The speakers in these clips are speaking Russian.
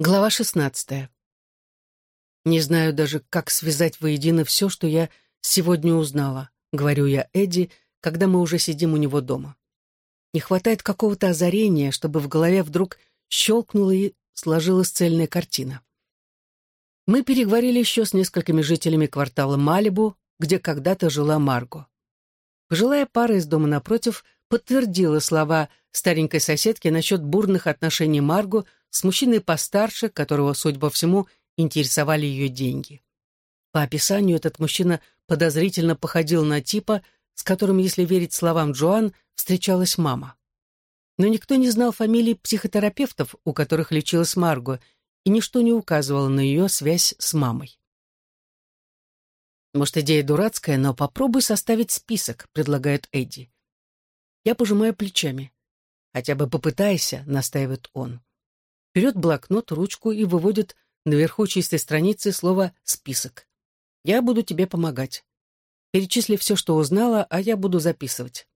Глава шестнадцатая. «Не знаю даже, как связать воедино все, что я сегодня узнала», — говорю я Эдди, когда мы уже сидим у него дома. Не хватает какого-то озарения, чтобы в голове вдруг щелкнула и сложилась цельная картина. Мы переговорили еще с несколькими жителями квартала Малибу, где когда-то жила Марго. Пожилая пара из дома напротив подтвердила слова старенькой соседки насчет бурных отношений Марго с мужчиной постарше, которого, судя по всему, интересовали ее деньги. По описанию этот мужчина подозрительно походил на типа, с которым, если верить словам Джоан, встречалась мама. Но никто не знал фамилий психотерапевтов, у которых лечилась Марго, и ничто не указывало на ее связь с мамой. «Может, идея дурацкая, но попробуй составить список», — предлагает Эдди. Я пожимаю плечами. «Хотя бы попытайся», — настаивает он берет блокнот, ручку и выводит наверху чистой страницы слово «список». «Я буду тебе помогать. Перечисли все, что узнала, а я буду записывать».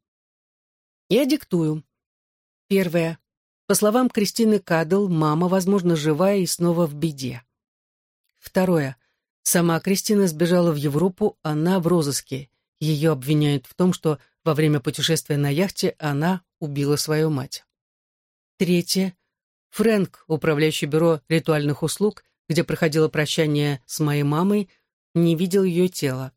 Я диктую. Первое. По словам Кристины Кадл, мама, возможно, живая и снова в беде. Второе. Сама Кристина сбежала в Европу, она в розыске. Ее обвиняют в том, что во время путешествия на яхте она убила свою мать. Третье. Фрэнк, управляющий бюро ритуальных услуг, где проходило прощание с моей мамой, не видел ее тела.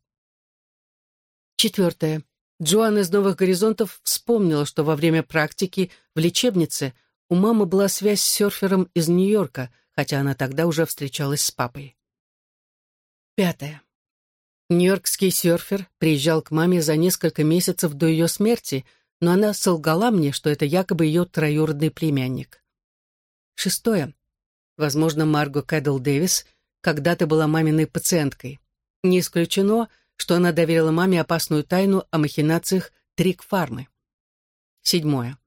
Четвертое. Джоан из «Новых горизонтов» вспомнила, что во время практики в лечебнице у мамы была связь с серфером из Нью-Йорка, хотя она тогда уже встречалась с папой. Пятое. Нью-Йоркский серфер приезжал к маме за несколько месяцев до ее смерти, но она солгала мне, что это якобы ее троюродный племянник. Шестое. Возможно, Марго Кэддл Дэвис когда-то была маминой пациенткой. Не исключено, что она доверила маме опасную тайну о махинациях Трик-фармы. Седьмое.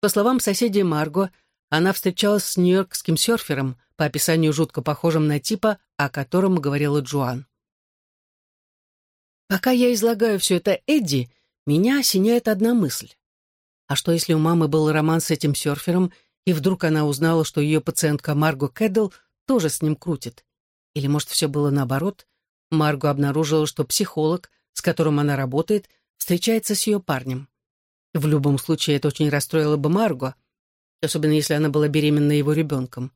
По словам соседей Марго, она встречалась с нью-йоркским серфером, по описанию жутко похожим на типа, о котором говорила Джоан. Пока я излагаю все это Эдди, меня осеняет одна мысль. А что, если у мамы был роман с этим серфером, и вдруг она узнала, что ее пациентка Марго Кэддл тоже с ним крутит. Или, может, все было наоборот? Марго обнаружила, что психолог, с которым она работает, встречается с ее парнем. В любом случае, это очень расстроило бы Марго, особенно если она была беременна его ребенком.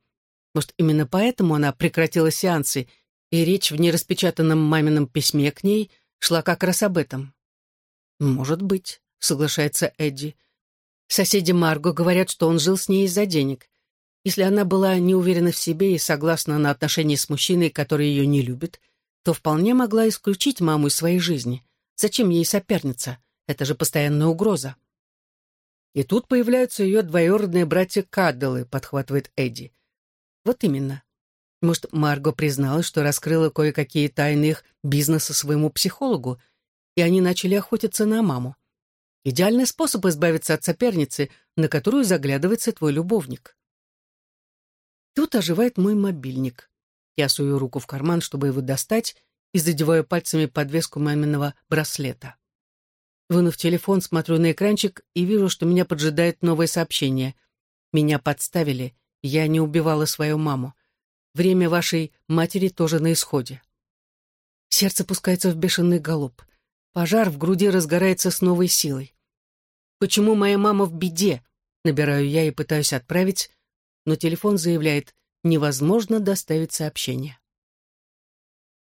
Может, именно поэтому она прекратила сеансы, и речь в нераспечатанном мамином письме к ней шла как раз об этом. «Может быть», — соглашается Эдди. Соседи Марго говорят, что он жил с ней из-за денег. Если она была не уверена в себе и согласна на отношения с мужчиной, который ее не любит, то вполне могла исключить маму из своей жизни. Зачем ей соперница? Это же постоянная угроза. И тут появляются ее двоюродные братья Кадделы, подхватывает Эдди. Вот именно. Может, Марго призналась, что раскрыла кое-какие тайны их бизнеса своему психологу, и они начали охотиться на маму. Идеальный способ избавиться от соперницы, на которую заглядывается твой любовник. Тут оживает мой мобильник. Я сую руку в карман, чтобы его достать, и задеваю пальцами подвеску маминого браслета. Вынув телефон, смотрю на экранчик и вижу, что меня поджидает новое сообщение. Меня подставили, я не убивала свою маму. Время вашей матери тоже на исходе. Сердце пускается в бешеный галоп. Пожар в груди разгорается с новой силой. «Почему моя мама в беде?» Набираю я и пытаюсь отправить, но телефон заявляет «невозможно доставить сообщение».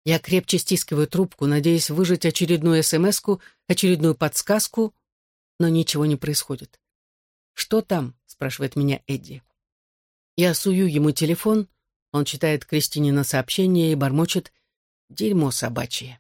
Я крепче стискиваю трубку, надеясь выжать очередную смс очередную подсказку, но ничего не происходит. «Что там?» — спрашивает меня Эдди. Я сую ему телефон, он читает Кристине на сообщение и бормочет «Дерьмо собачье».